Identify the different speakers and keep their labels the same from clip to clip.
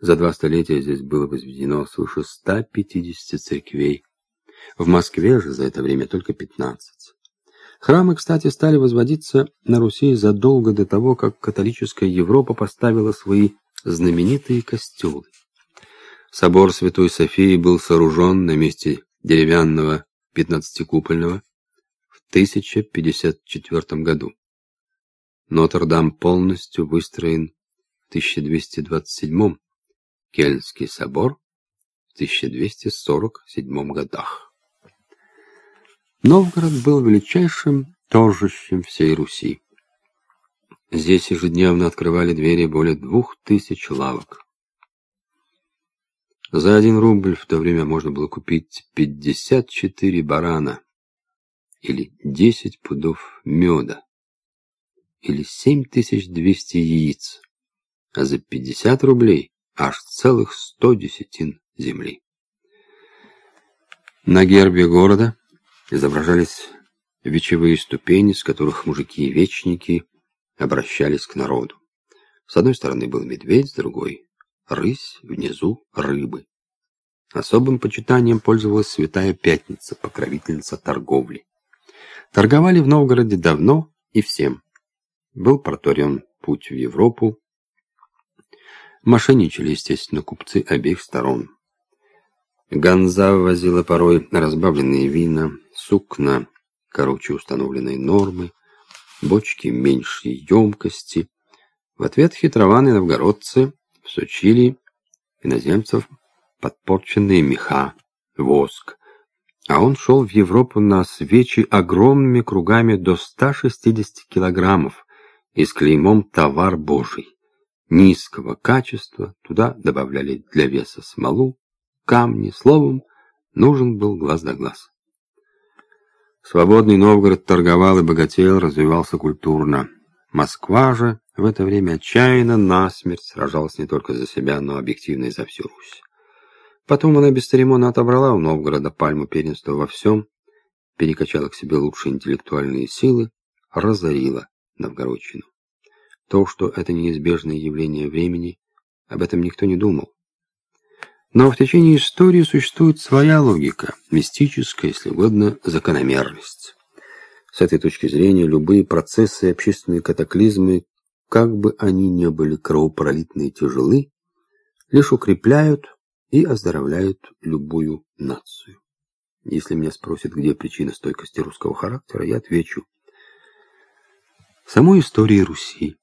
Speaker 1: За два столетия здесь было возведено свыше 150 церквей. В Москве же за это время только 15. Храмы, кстати, стали возводиться на Руси задолго до того, как католическая Европа поставила свои знаменитые костелы. Собор Святой Софии был сооружен на месте деревянного пятнадцатикупольного в 1054 году. Нотр-Дам полностью выстроен в 1227 Кельнский собор в 1247 годах. Новгород был величайшим торжищем всей Руси. Здесь ежедневно открывали двери более двух тысяч лавок. За один рубль в то время можно было купить 54 барана или 10 пудов меда или 7200 яиц, а за 50 рублей аж целых 100 десятин земли. На гербе города изображались вечевые ступени, с которых мужики-вечники обращались к народу. С одной стороны был медведь, с другой — рысь, внизу — рыбы. Особым почитанием пользовалась Святая Пятница, покровительница торговли. Торговали в Новгороде давно и всем. Был проторен путь в Европу. Мошенничали, естественно, купцы обеих сторон. Ганза возила порой разбавленные вина, сукна, короче установленной нормы, бочки меньшей емкости. В ответ хитрованы новгородцы всучили иноземцев подпорченные меха, воск, а он шел в Европу на свечи огромными кругами до 160 килограммов и с клеймом «Товар Божий». Низкого качества, туда добавляли для веса смолу, камни, словом, нужен был глаз да глаз. Свободный Новгород торговал и богател, развивался культурно. Москва же в это время отчаянно насмерть сражалась не только за себя, но объективно и за всю Русь. Потом она без церемона отобрала у Новгорода пальму первенства во всем, перекачала к себе лучшие интеллектуальные силы, разорила Новгородчину. То, что это неизбежное явление времени, об этом никто не думал. Но в течение истории существует своя логика, мистическая, если угодно, закономерность. С этой точки зрения любые процессы и общественные катаклизмы, как бы они ни были кровопролитны и тяжелы, лишь укрепляют и оздоровляют любую нацию. Если меня спросят, где причина стойкости русского характера, я отвечу. В самой истории Руси,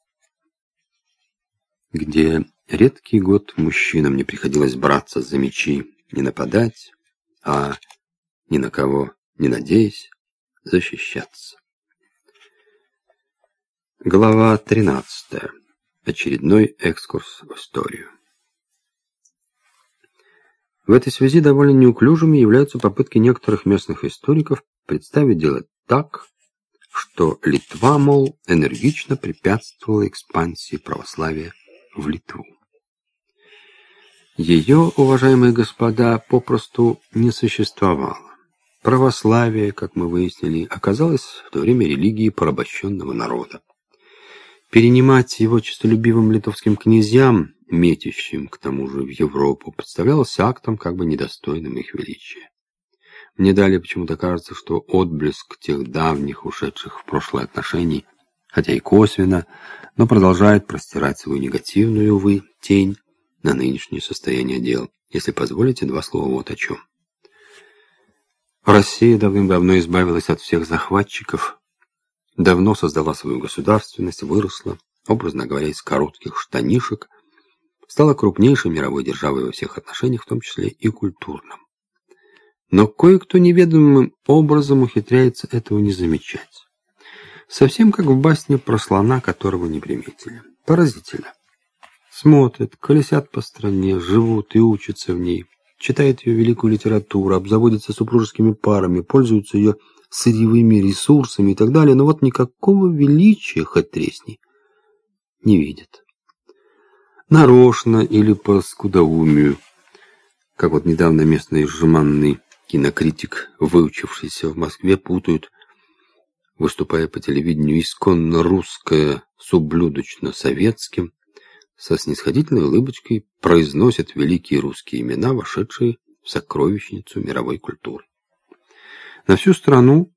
Speaker 1: где редкий год мужчинам не приходилось браться за мечи, не нападать, а ни на кого не надеясь защищаться. Глава 13. Очередной экскурс в историю. В этой связи довольно неуклюжими являются попытки некоторых местных историков представить дело так, что Литва, мол, энергично препятствовала экспансии православия в Литву. Ее, уважаемые господа, попросту не существовало. Православие, как мы выяснили, оказалось в то время религией порабощенного народа. Перенимать его честолюбивым литовским князьям метящим, к тому же, в Европу, представлялось актом, как бы недостойным их величия. Мне далее почему-то кажется, что отблеск тех давних, ушедших в прошлое отношений, хотя и косвенно, но продолжает простирать свою негативную, увы, тень на нынешнее состояние дел. Если позволите, два слова вот о чем. Россия давным-давно избавилась от всех захватчиков, давно создала свою государственность, выросла, образно говоря, из коротких штанишек, стала крупнейшей мировой державой во всех отношениях, в том числе и культурном. Но кое-кто неведомым образом ухитряется этого не замечать. Совсем как в басне про слона, которого не приметили. Поразительно. Смотрят, колесят по стране, живут и учатся в ней, читают ее великую литературу, обзаводятся супружескими парами, пользуются ее сырьевыми ресурсами и так далее, но вот никакого величия, хоть тресни, не видят нарочно или по скудоумию. Как вот недавно местный жеманный кинокритик, выучившийся в Москве, путают, выступая по телевидению, исконно русское с ублюдочно-советским, со снисходительной улыбочкой произносят великие русские имена, вошедшие в сокровищницу мировой культуры. На всю страну